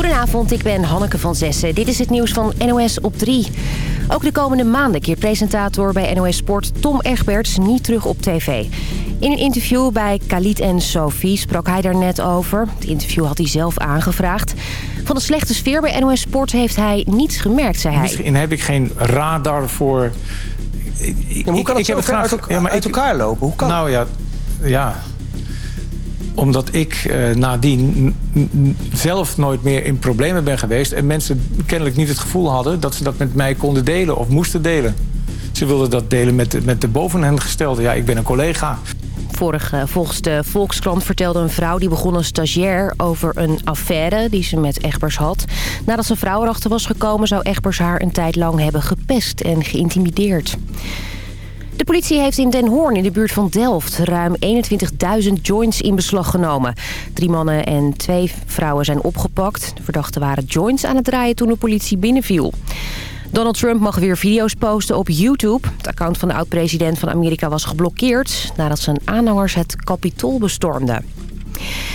Goedenavond, ik ben Hanneke van Zessen. Dit is het nieuws van NOS op 3. Ook de komende maanden keert presentator bij NOS Sport Tom Egberts niet terug op tv. In een interview bij Khalid en Sophie sprak hij daar net over. Het interview had hij zelf aangevraagd. Van de slechte sfeer bij NOS Sport heeft hij niets gemerkt, zei hij. Misschien heb ik geen radar voor... Ja, hoe kan het zo ver uit, elkaar, ja, maar uit ik- elkaar lopen? Hoe kan Nou ja, ja. Omdat ik eh, nadien zelf nooit meer in problemen ben geweest... en mensen kennelijk niet het gevoel hadden dat ze dat met mij konden delen of moesten delen. Ze wilden dat delen met, de- met de boven hen gestelde. Ja, ik ben een collega. Vorig, volgens de Volkskrant vertelde een vrouw die begon als stagiair over een affaire die ze met Egbers had. Nadat zijn vrouw erachter was gekomen zou Egbers haar een tijd lang hebben gepest en geïntimideerd. De politie heeft in Den Hoorn in de buurt van Delft ruim 21.000 joints in beslag genomen. Drie mannen en twee vrouwen zijn opgepakt. De verdachten waren joints aan het draaien toen de politie binnenviel. Donald Trump mag weer video's posten op YouTube. Het account van de oud-president van Amerika was geblokkeerd... nadat zijn aanhangers het Capitool bestormden.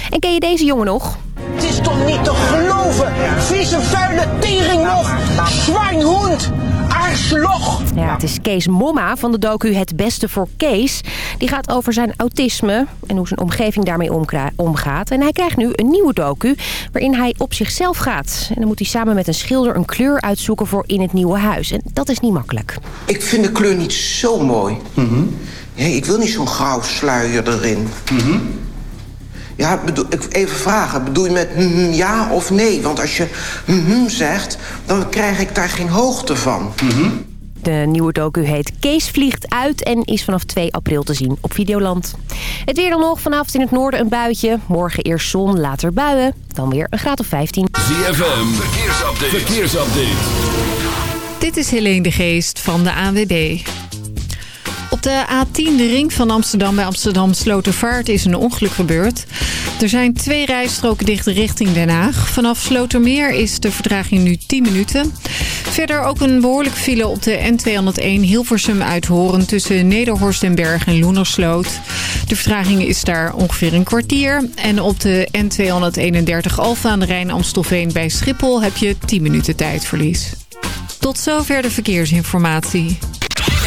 En ken je deze jongen nog? Het is toch niet te geloven? Vieze, vuile teringnog! Zwijnhond! Ja, het is Kees Momma van de docu Het Beste voor Kees. Die gaat over zijn autisme en hoe zijn omgeving daarmee omgaat. En hij krijgt nu een nieuwe docu waarin hij op zichzelf gaat. En dan moet hij samen met een schilder een kleur uitzoeken voor in het nieuwe huis. En dat is niet makkelijk. Ik vind de kleur niet zo mooi. Nee, ik wil niet zo'n grauw sluier erin. Ja, bedoel, ik even vragen. Bedoel je met mhm, ja of nee? Want als je mhm zegt, dan krijg ik daar geen hoogte van. De nieuwe docu heet Kees vliegt uit en is vanaf 2 april te zien op Videoland. Het weer dan nog. Vanavond in het noorden een buitje. Morgen eerst zon, later buien. Dan weer een graad of 15. ZFM, verkeersupdate. verkeersupdate. Dit is Helene de Geest van de ANWB. De A10, de ring van Amsterdam bij Amsterdam Slotervaart, is een ongeluk gebeurd. Er zijn twee rijstroken dicht richting Den Haag. Vanaf Slotermeer is de vertraging nu 10 minuten. Verder ook een behoorlijke file op de N201 Hilversum uit Horen... tussen Nederhorst den Berg en Loenersloot. De vertraging is daar ongeveer een kwartier. En op de N231 Alfa aan de Rijn Amstelveen bij Schiphol... heb je 10 minuten tijdverlies. Tot zover de verkeersinformatie.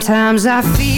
Sometimes I feel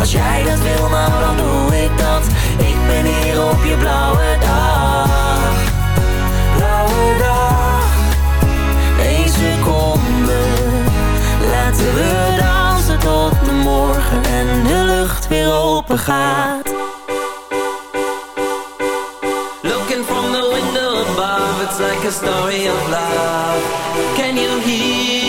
Als jij dat wil, nou dan doe ik dat. Ik ben hier op je blauwe dag. Blauwe dag. Eén seconde. Laten we dansen tot de morgen En de lucht weer open gaat. Looking from the window above, it's like a story of love. Can you hear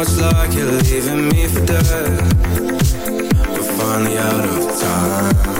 now it's like you're leaving me for dead We're finally out of time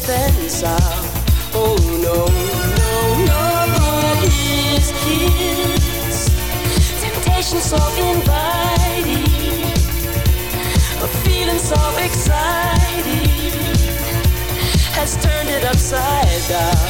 sense of. Oh no, no, no, but his kiss, temptation so inviting, a feeling so exciting has turned it upside down.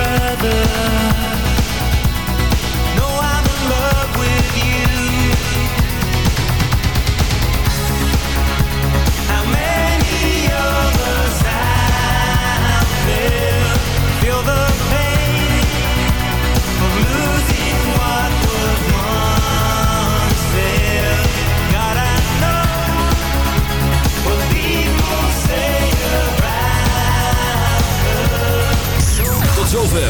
Brother.